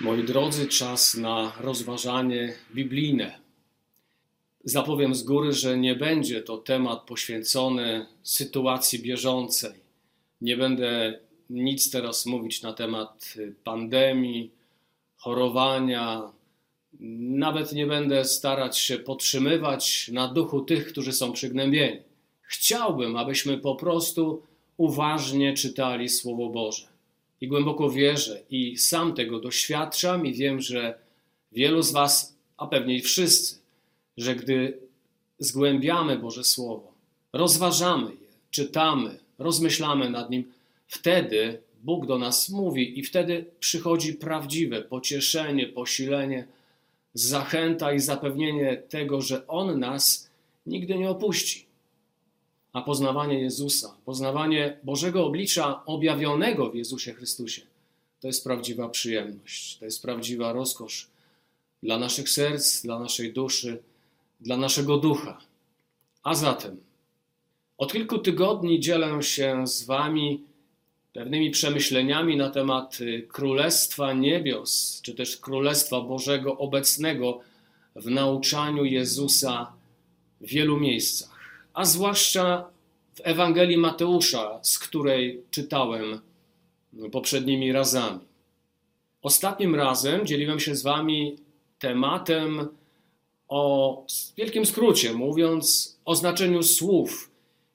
Moi drodzy, czas na rozważanie biblijne. Zapowiem z góry, że nie będzie to temat poświęcony sytuacji bieżącej. Nie będę nic teraz mówić na temat pandemii, chorowania. Nawet nie będę starać się podtrzymywać na duchu tych, którzy są przygnębieni. Chciałbym, abyśmy po prostu uważnie czytali Słowo Boże i głęboko wierzę i sam tego doświadczam i wiem, że wielu z Was, a pewnie i wszyscy, że gdy zgłębiamy Boże Słowo, rozważamy je, czytamy, rozmyślamy nad nim, wtedy Bóg do nas mówi i wtedy przychodzi prawdziwe pocieszenie, posilenie, zachęta i zapewnienie tego, że On nas nigdy nie opuści a poznawanie Jezusa, poznawanie Bożego oblicza objawionego w Jezusie Chrystusie, to jest prawdziwa przyjemność, to jest prawdziwa rozkosz dla naszych serc, dla naszej duszy, dla naszego ducha. A zatem, od kilku tygodni dzielę się z Wami pewnymi przemyśleniami na temat y, Królestwa Niebios, czy też Królestwa Bożego obecnego w nauczaniu Jezusa w wielu miejscach a zwłaszcza w Ewangelii Mateusza, z której czytałem poprzednimi razami. Ostatnim razem dzieliłem się z Wami tematem o w wielkim skrócie, mówiąc o znaczeniu słów,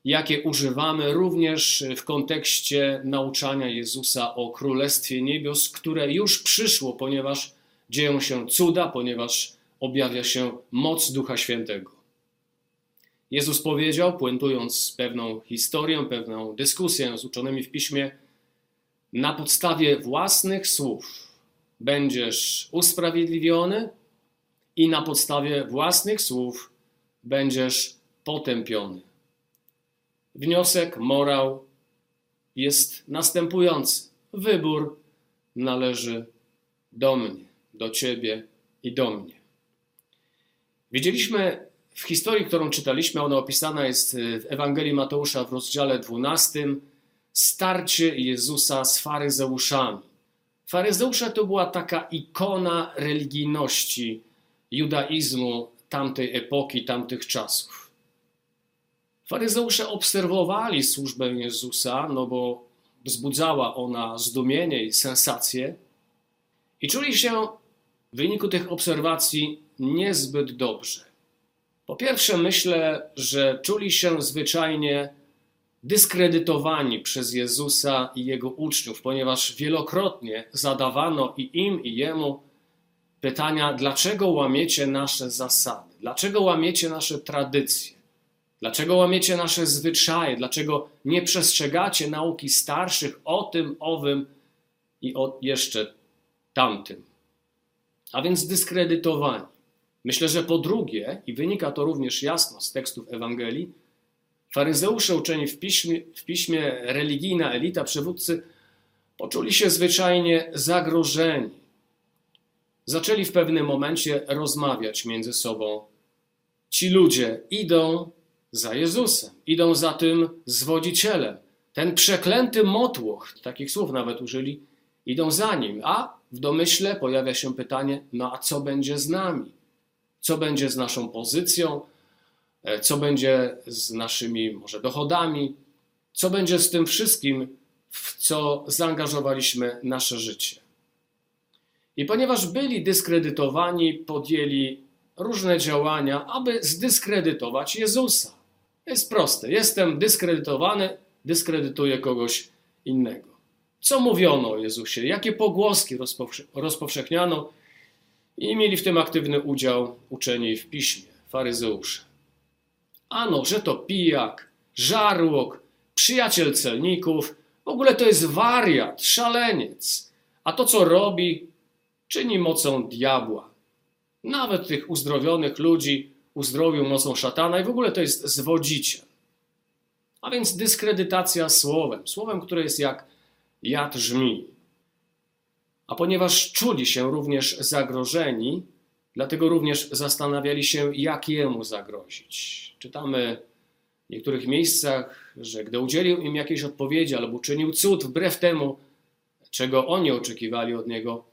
jakie używamy również w kontekście nauczania Jezusa o Królestwie Niebios, które już przyszło, ponieważ dzieją się cuda, ponieważ objawia się moc Ducha Świętego. Jezus powiedział, puentując pewną historię, pewną dyskusję z uczonymi w piśmie, na podstawie własnych słów będziesz usprawiedliwiony i na podstawie własnych słów będziesz potępiony. Wniosek, morał jest następujący. Wybór należy do mnie, do ciebie i do mnie. Widzieliśmy w historii, którą czytaliśmy, ona opisana jest y, w Ewangelii Mateusza w rozdziale 12, starcie Jezusa z faryzeuszami. Faryzeusze to była taka ikona religijności judaizmu tamtej epoki, tamtych czasów. Faryzeusze obserwowali służbę Jezusa, no bo wzbudzała ona zdumienie i sensację, i czuli się w wyniku tych obserwacji niezbyt dobrze. Po pierwsze, myślę, że czuli się zwyczajnie dyskredytowani przez Jezusa i jego uczniów, ponieważ wielokrotnie zadawano i im, i jemu pytania, dlaczego łamiecie nasze zasady, dlaczego łamiecie nasze tradycje, dlaczego łamiecie nasze zwyczaje, dlaczego nie przestrzegacie nauki starszych o tym, owym i o jeszcze tamtym. A więc dyskredytowani. Myślę, że po drugie, i wynika to również jasno z tekstów Ewangelii, faryzeusze uczeni w piśmie, w piśmie religijna elita, przywódcy, poczuli się zwyczajnie zagrożeni. Zaczęli w pewnym momencie rozmawiać między sobą. Ci ludzie idą za Jezusem, idą za tym zwodzicielem. Ten przeklęty motłoch, takich słów nawet użyli, idą za nim. A w domyśle pojawia się pytanie: no a co będzie z nami? Co będzie z naszą pozycją, e, co będzie z naszymi może dochodami, co będzie z tym wszystkim, w co zaangażowaliśmy nasze życie. I ponieważ byli dyskredytowani, podjęli różne działania, aby zdyskredytować Jezusa. Jest proste. Jestem dyskredytowany, dyskredytuję kogoś innego. Co mówiono o Jezusie? Jakie pogłoski rozpowszechniano? I mieli w tym aktywny udział uczeni w piśmie, faryzeusze. Ano, że to pijak, żarłok, przyjaciel celników, w ogóle to jest wariat, szaleniec. A to, co robi, czyni mocą diabła. Nawet tych uzdrowionych ludzi uzdrowił mocą szatana i w ogóle to jest zwodziciel. A więc dyskredytacja słowem, słowem, które jest jak jad. A ponieważ czuli się również zagrożeni, dlatego również zastanawiali się, jak jemu zagrozić. Czytamy w niektórych miejscach, że gdy udzielił im jakiejś odpowiedzi albo czynił cud wbrew temu, czego oni oczekiwali od niego,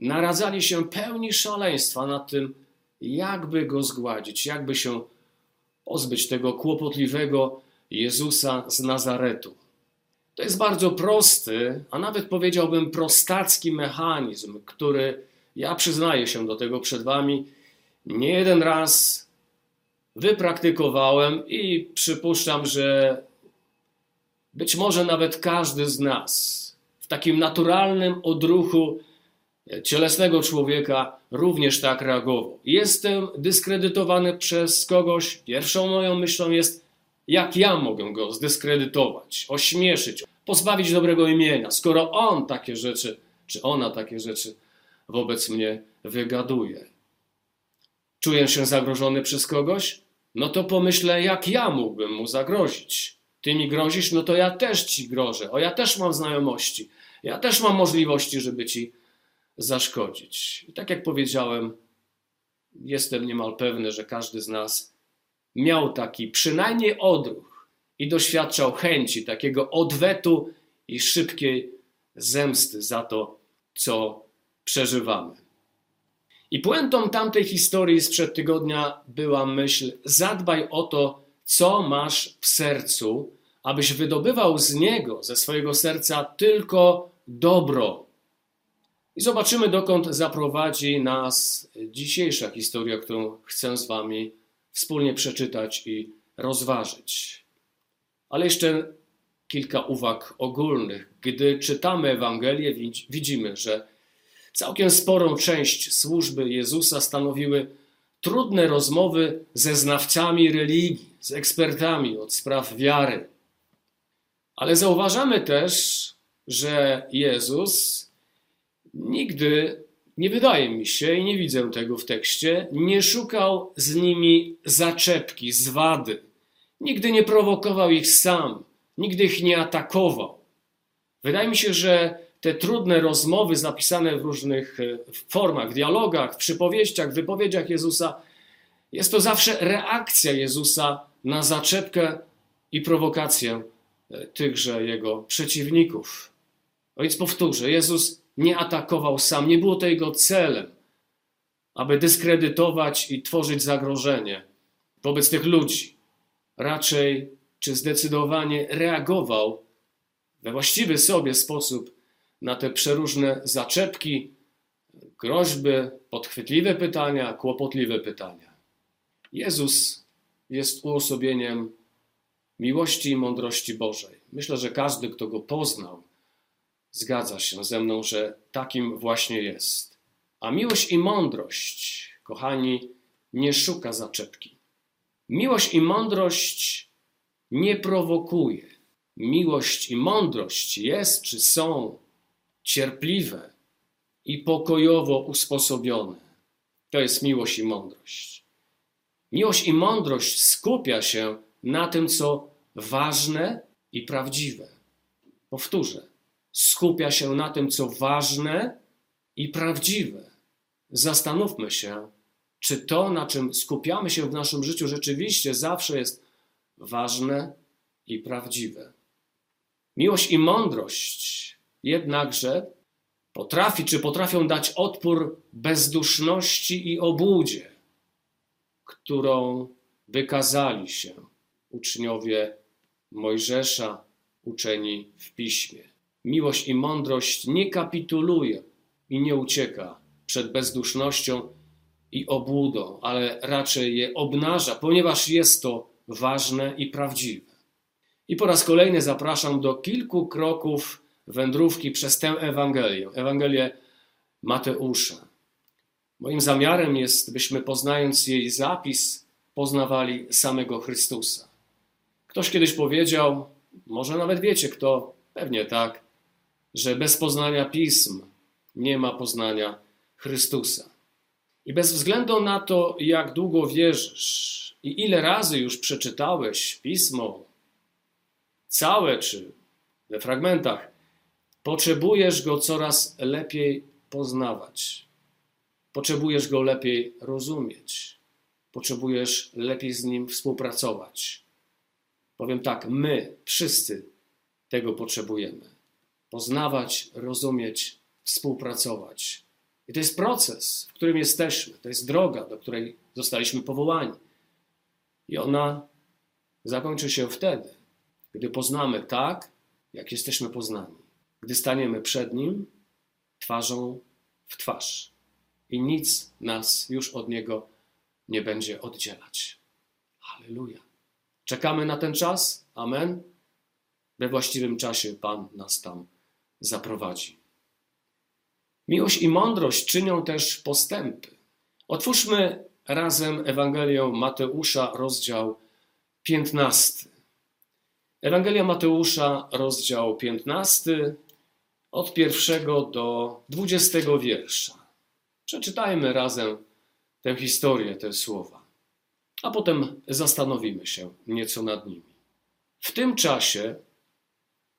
naradzali się pełni szaleństwa nad tym, jakby go zgładzić, jakby się pozbyć tego kłopotliwego Jezusa z Nazaretu. To jest bardzo prosty, a nawet powiedziałbym prostacki mechanizm, który ja przyznaję się do tego przed Wami, nie jeden raz wypraktykowałem i przypuszczam, że być może nawet każdy z nas w takim naturalnym odruchu cielesnego człowieka również tak reagował. Jestem dyskredytowany przez kogoś. Pierwszą moją myślą jest, jak ja mogę go zdyskredytować, ośmieszyć, pozbawić dobrego imienia, skoro on takie rzeczy, czy ona takie rzeczy wobec mnie wygaduje. Czuję się zagrożony przez kogoś? No to pomyślę, jak ja mógłbym mu zagrozić. Ty mi grozisz, no to ja też ci grożę. O, ja też mam znajomości. Ja też mam możliwości, żeby ci zaszkodzić. I tak jak powiedziałem, jestem niemal pewny, że każdy z nas miał taki przynajmniej odruch i doświadczał chęci takiego odwetu i szybkiej zemsty za to, co przeżywamy. I puentą tamtej historii sprzed tygodnia była myśl: zadbaj o to, co masz w sercu, abyś wydobywał z niego, ze swojego serca, tylko dobro. I zobaczymy, dokąd zaprowadzi nas dzisiejsza historia, którą chcę z Wami wspólnie przeczytać i rozważyć. Ale jeszcze kilka uwag ogólnych. Gdy czytamy Ewangelię, widzimy, że całkiem sporą część służby Jezusa stanowiły trudne rozmowy ze znawcami religii, z ekspertami od spraw wiary. Ale zauważamy też, że Jezus nigdy, nie wydaje mi się i nie widzę tego w tekście, nie szukał z nimi zaczepki, zwady. Nigdy nie prowokował ich sam, nigdy ich nie atakował. Wydaje mi się, że te trudne rozmowy zapisane w różnych e, formach, dialogach, przypowieściach, wypowiedziach Jezusa, jest to zawsze reakcja Jezusa na zaczepkę i prowokację e, tychże jego przeciwników. A więc powtórzę, Jezus nie atakował sam, nie było to jego celem, aby dyskredytować i tworzyć zagrożenie wobec tych ludzi. Raczej czy zdecydowanie reagował we właściwy sobie sposób na te przeróżne zaczepki, groźby, podchwytliwe pytania, kłopotliwe pytania. Jezus jest uosobieniem miłości i mądrości Bożej. Myślę, że każdy, kto go poznał, zgadza się ze mną, że takim właśnie jest. A miłość i mądrość, kochani, nie szuka zaczepki. Miłość i mądrość nie prowokuje. Miłość i mądrość jest czy są cierpliwe i pokojowo usposobione. To jest miłość i mądrość. Miłość i mądrość skupia się na tym, co ważne i prawdziwe. Powtórzę, skupia się na tym, co ważne i prawdziwe. Zastanówmy się, czy to, na czym skupiamy się w naszym życiu, rzeczywiście zawsze jest ważne i prawdziwe. Miłość i mądrość jednakże potrafi, czy potrafią dać odpór bezduszności i obłudzie, którą wykazali się uczniowie Mojżesza, uczeni w piśmie. Miłość i mądrość nie kapituluje i nie ucieka przed bezdusznością i obłudą, ale raczej je obnaża, ponieważ jest to ważne i prawdziwe. I po raz kolejny zapraszam do kilku kroków wędrówki przez tę Ewangelię, Ewangelię Mateusza. Moim zamiarem jest, byśmy poznając jej zapis, poznawali samego Chrystusa. Ktoś kiedyś powiedział, może nawet wiecie kto, pewnie tak, że bez poznania pism nie ma poznania Chrystusa. I bez względu na to, jak długo wierzysz i ile razy już przeczytałeś pismo, całe czy we fragmentach, potrzebujesz go coraz lepiej poznawać. Potrzebujesz go lepiej rozumieć. Potrzebujesz lepiej z nim współpracować. Powiem tak, my wszyscy tego potrzebujemy poznawać, rozumieć, współpracować I to jest proces, w którym jesteśmy. To jest droga, do której zostaliśmy powołani. I ona zakończy się wtedy, gdy poznamy tak, jak jesteśmy poznani. Gdy staniemy przed Nim twarzą w twarz. I nic nas już od Niego nie będzie oddzielać. Halleluja. Czekamy na ten czas. Amen. We właściwym czasie Pan nas tam zaprowadzi. Miłość i mądrość czynią też postępy. Otwórzmy razem Ewangelię Mateusza, rozdział 15. Ewangelia Mateusza, rozdział 15, od pierwszego do 20 wiersza. Przeczytajmy razem tę historię, te słowa, a potem zastanowimy się nieco nad nimi. W tym czasie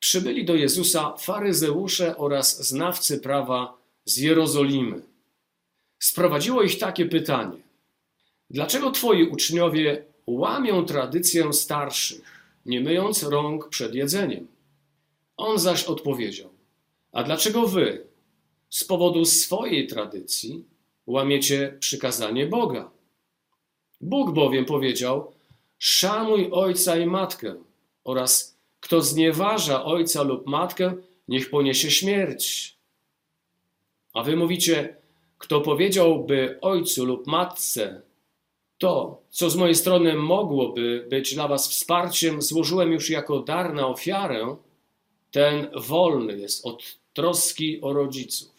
przybyli do Jezusa faryzeusze oraz znawcy prawa z Jerozolimy. Sprowadziło ich takie pytanie: Dlaczego twoi uczniowie łamią tradycję starszych, nie myjąc rąk przed jedzeniem? On zaś odpowiedział: A dlaczego wy, z powodu swojej tradycji, łamiecie przykazanie Boga? Bóg bowiem powiedział: Szanuj ojca i matkę, oraz kto znieważa ojca lub matkę, niech poniesie śmierć. A wy mówicie, kto powiedziałby ojcu lub matce, to, co z mojej strony mogłoby być dla was wsparciem, złożyłem już jako dar na ofiarę, ten wolny jest od troski o rodziców.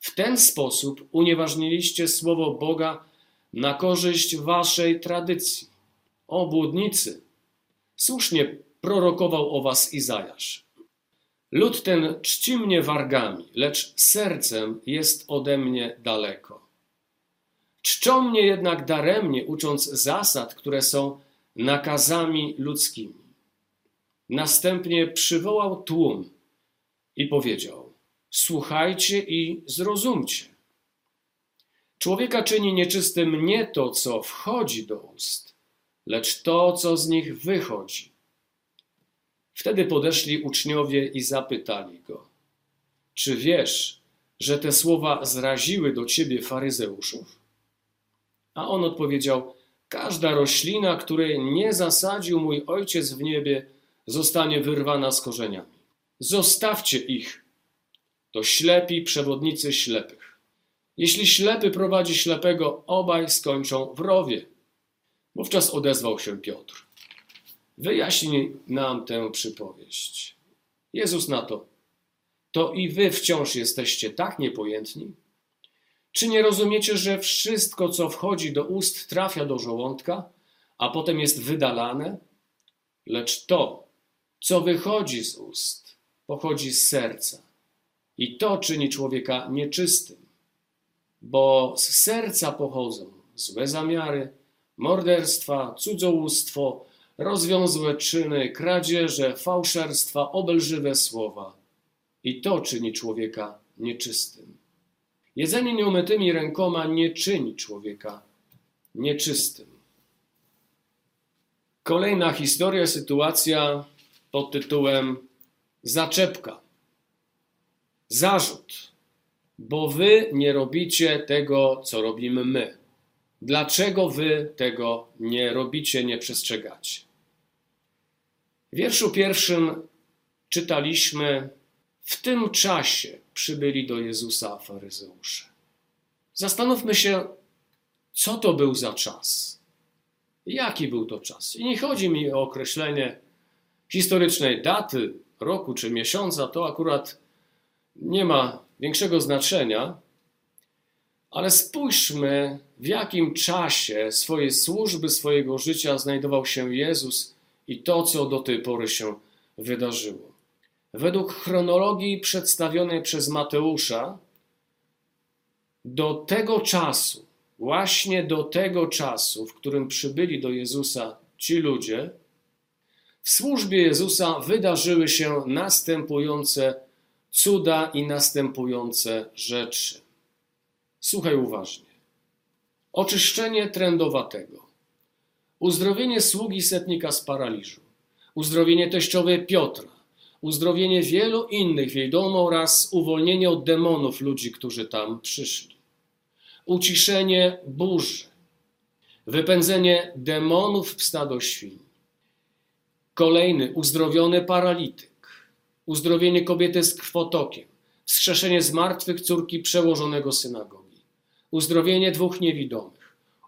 W ten sposób unieważniliście słowo Boga na korzyść waszej tradycji. O błudnicy! Słusznie prorokował o was Izajasz. Lud ten czci mnie wargami, lecz sercem jest ode mnie daleko. Czczą mnie jednak daremnie, ucząc zasad, które są nakazami ludzkimi. Następnie przywołał tłum i powiedział: Słuchajcie i zrozumcie. Człowieka czyni nieczystym nie to, co wchodzi do ust, lecz to, co z nich wychodzi. Wtedy podeszli uczniowie i zapytali go: Czy wiesz, że te słowa zraziły do ciebie faryzeuszów? A on odpowiedział: Każda roślina, której nie zasadził mój ojciec w niebie, zostanie wyrwana z korzeniami. Zostawcie ich. To ślepi przewodnicy ślepych. Jeśli ślepy prowadzi ślepego, obaj skończą w rowie. Wówczas odezwał się Piotr. Wyjaśnij nam tę przypowieść. Jezus na to. To i wy wciąż jesteście tak niepojętni? Czy nie rozumiecie, że wszystko, co wchodzi do ust, trafia do żołądka, a potem jest wydalane? Lecz to, co wychodzi z ust, pochodzi z serca. I to czyni człowieka nieczystym, bo z serca pochodzą złe zamiary, morderstwa, cudzołóstwo, rozwiązłe czyny, kradzieże, fałszerstwa, obelżywe słowa. I to czyni człowieka nieczystym. Jedzenie nieumytymi rękoma nie czyni człowieka nieczystym. Kolejna historia, sytuacja pod tytułem Zaczepka. Zarzut. Bo wy nie robicie tego, co robimy my. Dlaczego wy tego nie robicie, nie przestrzegacie? W wierszu pierwszym czytaliśmy: W tym czasie przybyli do Jezusa faryzeusze. Zastanówmy się, co to był za czas. Jaki był to czas? I nie chodzi mi o określenie historycznej daty, roku czy miesiąca, to akurat nie ma większego znaczenia, ale spójrzmy, w jakim czasie swojej służby, swojego życia znajdował się Jezus i to, co do tej pory się wydarzyło. Według chronologii przedstawionej przez Mateusza, do tego czasu, właśnie do tego czasu, w którym przybyli do Jezusa ci ludzie, w służbie Jezusa wydarzyły się następujące cuda i następujące rzeczy. Słuchaj uważnie. Oczyszczenie trędowatego, uzdrowienie sługi setnika z paraliżu, uzdrowienie teściowej Piotra, uzdrowienie wielu innych w jej domu oraz uwolnienie od demonów ludzi, którzy tam przyszli. Uciszenie burzy, wypędzenie demonów w stado świń. Kolejny uzdrowiony paralityk, uzdrowienie kobiety z krwotokiem, wskrzeszenie zmartwych córki przełożonego synagogi, uzdrowienie dwóch niewidomych,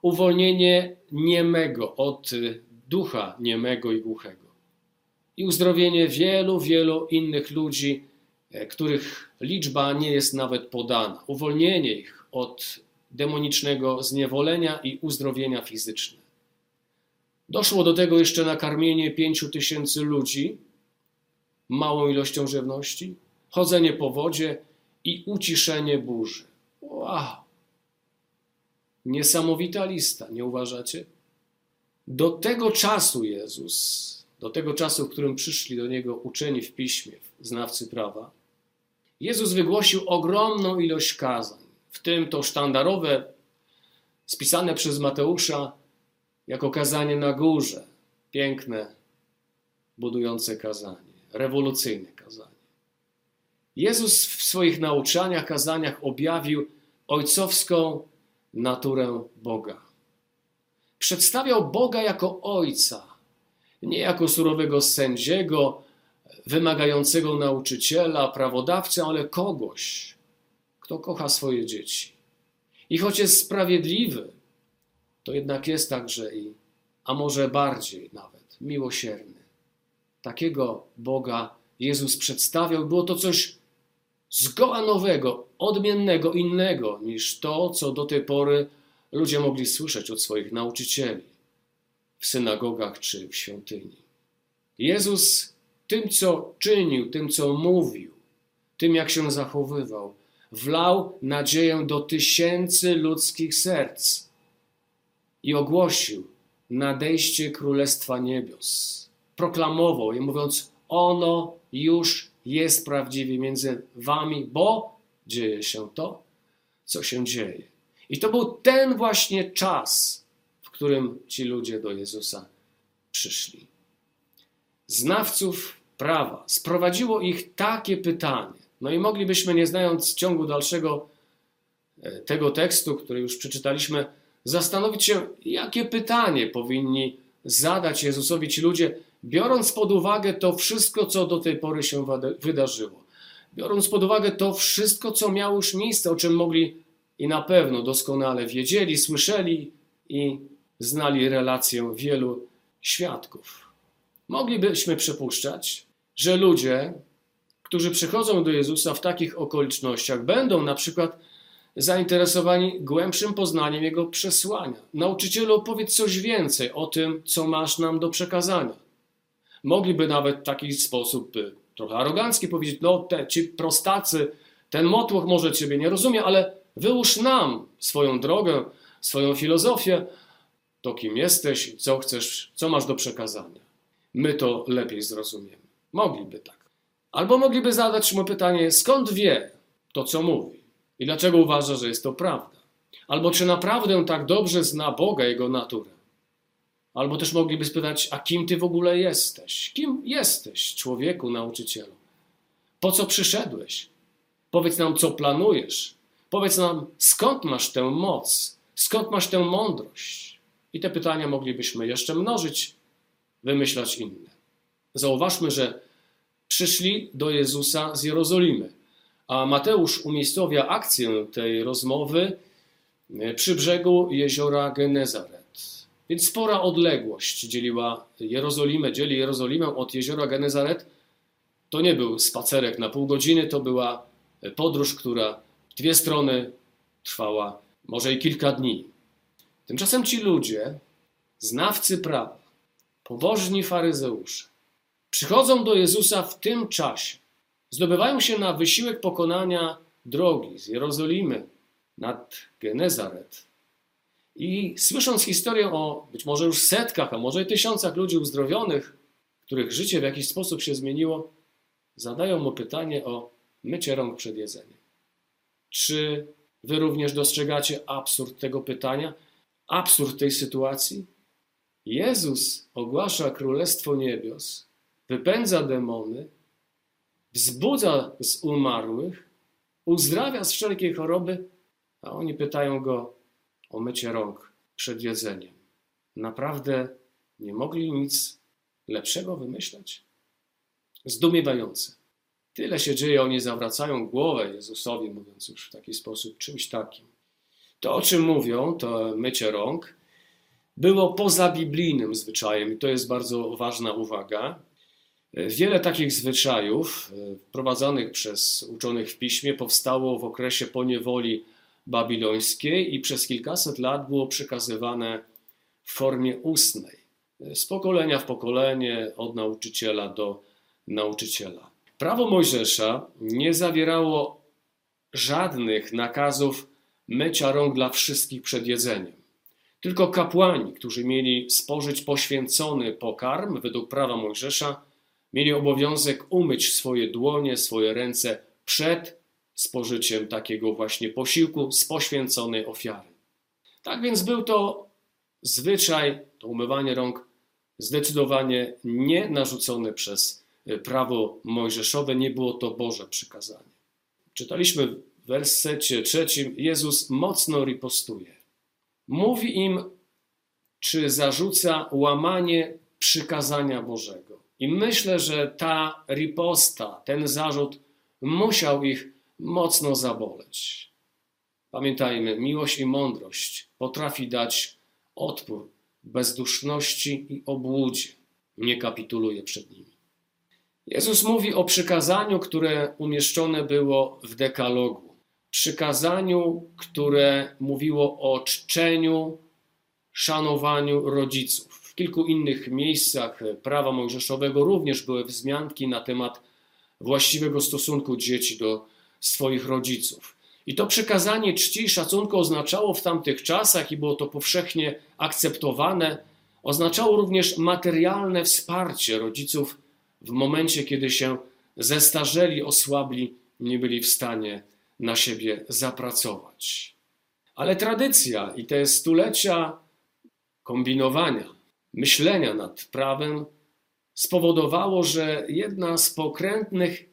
uwolnienie niemego od ducha niemego i głuchego i uzdrowienie wielu, wielu innych ludzi, e, których liczba nie jest nawet podana, uwolnienie ich od demonicznego zniewolenia i uzdrowienia fizyczne. Doszło do tego jeszcze nakarmienie pięciu tysięcy ludzi małą ilością żywności, chodzenie po wodzie i uciszenie burzy. Wow! Niesamowita lista, nie uważacie? Do tego czasu Jezus, do tego czasu, w którym przyszli do Niego uczeni w piśmie, znawcy prawa, Jezus wygłosił ogromną ilość kazań, w tym to sztandarowe, spisane przez Mateusza jako kazanie na górze. Piękne, budujące kazanie, rewolucyjne kazanie. Jezus w swoich nauczaniach, kazaniach objawił ojcowską naturę Boga. Przedstawiał Boga jako Ojca, nie jako surowego sędziego, wymagającego nauczyciela, prawodawcę, ale kogoś, kto kocha swoje dzieci. I choć jest sprawiedliwy, to jednak jest także i, a może bardziej nawet, miłosierny. Takiego Boga Jezus przedstawiał. Było to coś zgoła nowego, odmiennego, innego niż to, co do tej pory ludzie mogli słyszeć od swoich nauczycieli w synagogach czy w świątyni. Jezus tym, co czynił, tym, co mówił, tym, jak się zachowywał, wlał nadzieję do tysięcy ludzkich serc i ogłosił nadejście Królestwa Niebios. Proklamował je, mówiąc: Ono już jest prawdziwie między wami, bo dzieje się to, co się dzieje. I to był ten właśnie czas, w którym ci ludzie do Jezusa przyszli. Znawców prawa sprowadziło ich takie pytanie. No i moglibyśmy, nie znając ciągu dalszego e, tego tekstu, który już przeczytaliśmy, zastanowić się, jakie pytanie powinni zadać Jezusowi ci ludzie, biorąc pod uwagę to wszystko, co do tej pory się wydarzyło. Biorąc pod uwagę to wszystko, co miało już miejsce, o czym mogli i na pewno doskonale wiedzieli, słyszeli i znali relację wielu świadków. Moglibyśmy przypuszczać, że ludzie, którzy przychodzą do Jezusa w takich okolicznościach, będą na przykład zainteresowani głębszym poznaniem Jego przesłania. Nauczycielu, opowiedz coś więcej o tym, co masz nam do przekazania. Mogliby nawet w taki sposób y, trochę arogancki powiedzieć, no te, ci prostacy, ten motłoch może Ciebie nie rozumie, ale wyłóż nam swoją drogę, swoją filozofię, to kim jesteś, co chcesz, co masz do przekazania. My to lepiej zrozumiemy. Mogliby tak. Albo mogliby zadać mu pytanie, skąd wie to, co mówi i dlaczego uważa, że jest to prawda. Albo czy naprawdę tak dobrze zna Boga, Jego naturę. Albo też mogliby spytać, a kim ty w ogóle jesteś? Kim jesteś, człowieku, nauczycielu? Po co przyszedłeś? Powiedz nam, co planujesz. Powiedz nam, skąd masz tę moc? Skąd masz tę mądrość? I te pytania moglibyśmy jeszcze mnożyć, wymyślać inne. Zauważmy, że przyszli do Jezusa z Jerozolimy, a Mateusz umiejscowia akcję tej rozmowy przy brzegu jeziora Genezaret. Więc spora odległość dzieliła Jerozolimę, dzieli Jerozolimę od jeziora Genezaret. To nie był spacerek na pół godziny, to była podróż, która w dwie strony trwała może i kilka dni. Tymczasem ci ludzie, znawcy prawa, pobożni faryzeusze, przychodzą do Jezusa w tym czasie, zdobywają się na wysiłek pokonania drogi z Jerozolimy nad Genezaret i słysząc historię o być może już setkach, a może i tysiącach ludzi uzdrowionych, których życie w jakiś sposób się zmieniło, zadają mu pytanie o mycie rąk przed jedzeniem. Czy wy również dostrzegacie absurd tego pytania, absurd tej sytuacji? Jezus ogłasza Królestwo Niebios, wypędza demony wzbudza z umarłych, uzdrawia z wszelkiej choroby, a oni pytają go o mycie rąk przed jedzeniem. Naprawdę nie mogli nic lepszego wymyśleć? Zdumiewające. Tyle się dzieje, oni zawracają głowę Jezusowi, mówiąc już w taki sposób, czymś takim. To, o czym mówią, to mycie rąk, było pozabiblijnym zwyczajem i to jest bardzo ważna uwaga. Wiele takich zwyczajów e, prowadzonych przez uczonych w piśmie powstało w okresie poniewoli babilońskiej i przez kilkaset lat było przekazywane w formie ustnej, e, z pokolenia w pokolenie, od nauczyciela do nauczyciela. Prawo Mojżesza nie zawierało żadnych nakazów mycia rąk dla wszystkich przed jedzeniem. Tylko kapłani, którzy mieli spożyć poświęcony pokarm według prawa Mojżesza, mieli obowiązek umyć swoje dłonie, swoje ręce przed spożyciem takiego właśnie posiłku z poświęconej ofiary. Tak więc był to zwyczaj, to umywanie rąk, zdecydowanie nie narzucone przez prawo mojżeszowe, nie było to Boże przykazanie. Czytaliśmy w wersecie trzecim, Jezus mocno ripostuje. Mówi im, czy zarzuca łamanie przykazania Bożego. I myślę, że ta riposta, ten zarzut musiał ich mocno zaboleć. Pamiętajmy, miłość i mądrość potrafi dać odpór bezduszności i obłudzie. Nie kapituluje przed nimi. Jezus mówi o przykazaniu, które umieszczone było w dekalogu. Przykazaniu, które mówiło o czczeniu, szanowaniu rodziców. W kilku innych miejscach prawa mojżeszowego również były wzmianki na temat właściwego stosunku dzieci do swoich rodziców. I to przykazanie czci i szacunku oznaczało w tamtych czasach, i było to powszechnie akceptowane, oznaczało również materialne wsparcie rodziców w momencie, kiedy się zestarzeli, osłabli, nie byli w stanie na siebie zapracować. Ale tradycja i te stulecia kombinowania, myślenia nad prawem spowodowało, że jedna z pokrętnych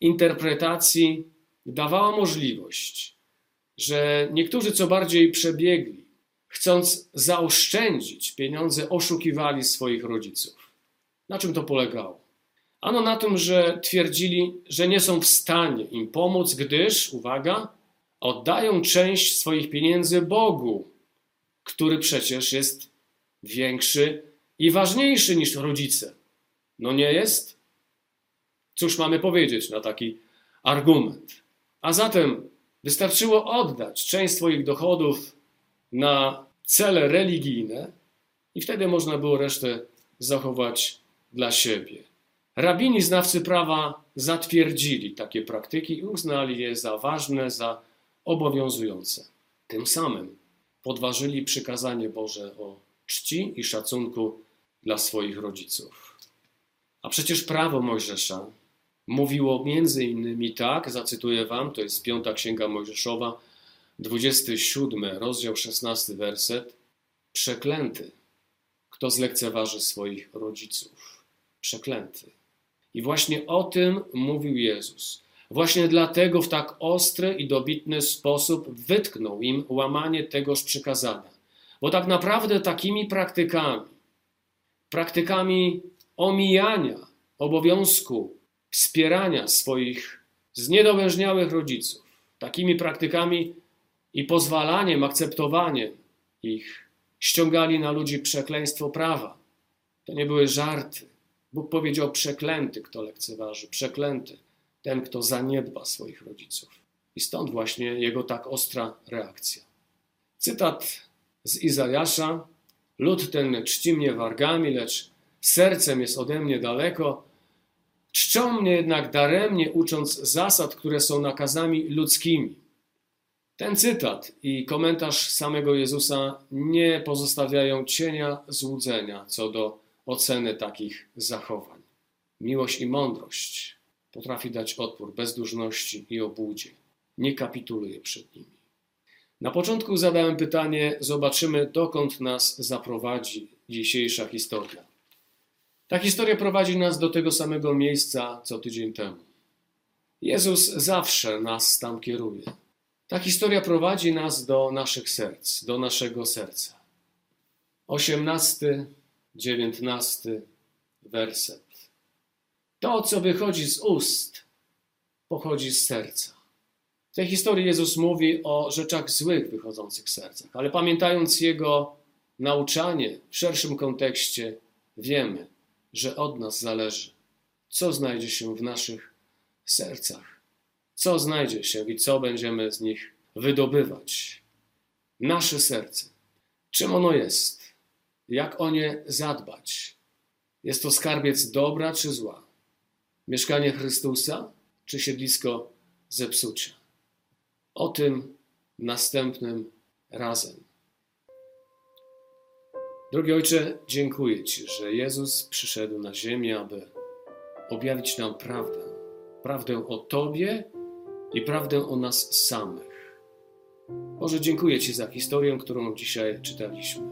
interpretacji dawała możliwość, że niektórzy co bardziej przebiegli, chcąc zaoszczędzić pieniądze, oszukiwali swoich rodziców. Na czym to polegało? Ano na tym, że twierdzili, że nie są w stanie im pomóc, gdyż, uwaga, oddają część swoich pieniędzy Bogu, który przecież jest większy i ważniejszy niż rodzice. No nie jest? Cóż mamy powiedzieć na taki argument? A zatem wystarczyło oddać część swoich dochodów na cele religijne i wtedy można było resztę zachować dla siebie. Rabini, znawcy prawa, zatwierdzili takie praktyki i uznali je za ważne, za obowiązujące. Tym samym podważyli przykazanie Boże o czci i szacunku dla swoich rodziców. A przecież prawo Mojżesza mówiło między innymi tak, zacytuję wam, to jest piąta księga Mojżeszowa, 27 rozdział 16 werset. Przeklęty, kto zlekceważy swoich rodziców. Przeklęty. I właśnie o tym mówił Jezus. Właśnie dlatego w tak ostry i dobitny sposób wytknął im łamanie tegoż przykazania. Bo tak naprawdę takimi praktykami, praktykami omijania obowiązku wspierania swoich zniedowężniałych rodziców, takimi praktykami i pozwalaniem, akceptowaniem ich ściągali na ludzi przekleństwo prawa. To nie były żarty. Bóg powiedział: Przeklęty, kto lekceważy, przeklęty ten, kto zaniedba swoich rodziców. I stąd właśnie jego tak ostra reakcja. Cytat z Izajasza: Lud ten czci mnie wargami, lecz sercem jest ode mnie daleko. Czczą mnie jednak daremnie, ucząc zasad, które są nakazami ludzkimi. Ten cytat i komentarz samego Jezusa nie pozostawiają cienia złudzenia co do oceny takich zachowań. Miłość i mądrość potrafi dać odpór bezdużności i obłudzie. Nie kapituluje przed nimi. Na początku zadałem pytanie, zobaczymy dokąd nas zaprowadzi dzisiejsza historia. Ta historia prowadzi nas do tego samego miejsca co tydzień temu. Jezus zawsze nas tam kieruje. Ta historia prowadzi nas do naszych serc, do naszego serca. Osiemnasty, dziewiętnasty werset. To, co wychodzi z ust, pochodzi z serca. W tej historii Jezus mówi o rzeczach złych wychodzących z serca, ale pamiętając Jego nauczanie w szerszym kontekście, wiemy, że od nas zależy, co znajdzie się w naszych sercach, co znajdzie się i co będziemy z nich wydobywać. Nasze serce. Czym ono jest? Jak o nie zadbać? Jest to skarbiec dobra czy zła? Mieszkanie Chrystusa czy siedlisko zepsucia? O tym następnym razem. Drogi Ojcze, dziękuję Ci, że Jezus przyszedł na ziemię, aby objawić nam prawdę. Prawdę o Tobie i prawdę o nas samych. Boże, dziękuję Ci za historię, którą dzisiaj czytaliśmy.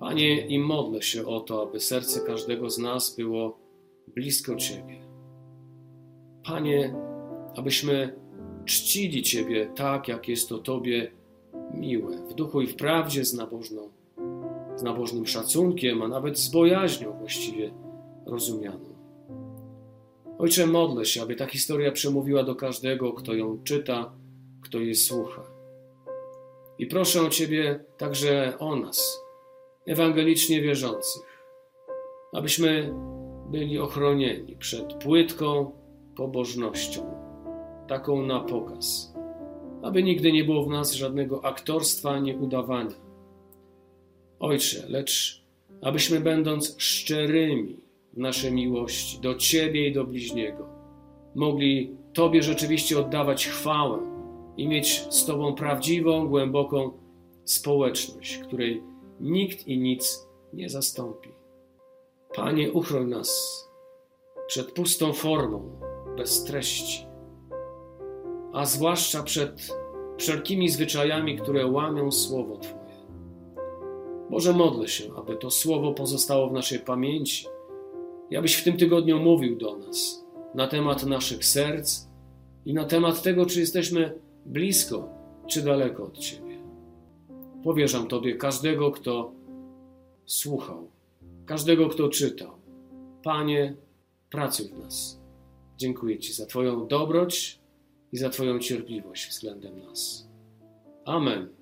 Panie, i modlę się o to, aby serce każdego z nas było blisko Ciebie. Panie, abyśmy czcili Ciebie tak, jak jest to Tobie miłe, w duchu i w prawdzie z nabożną, z nabożnym szacunkiem, a nawet z bojaźnią właściwie rozumianą. Ojcze, modlę się, aby ta historia przemówiła do każdego, kto ją czyta, kto jej słucha. I proszę o Ciebie także o nas, ewangelicznie wierzących, abyśmy byli ochronieni przed płytką pobożnością, taką na pokaz, aby nigdy nie było w nas żadnego aktorstwa ani udawania. Ojcze, lecz abyśmy będąc szczerymi w naszej miłości do Ciebie i do bliźniego, mogli Tobie rzeczywiście oddawać chwałę i mieć z Tobą prawdziwą, głęboką społeczność, której nikt i nic nie zastąpi. Panie, uchroń nas przed pustą formą, bez treści, a zwłaszcza przed wszelkimi zwyczajami, które łamią słowo Twoje. Boże, modlę się, aby to słowo pozostało w naszej pamięci i abyś w tym tygodniu mówił do nas na temat naszych serc i na temat tego, czy jesteśmy blisko, czy daleko od Ciebie. Powierzam Tobie każdego, kto słuchał, każdego, kto czytał. Panie, pracuj w nas. Dziękuję Ci za Twoją dobroć i za Twoją cierpliwość względem nas. Amen.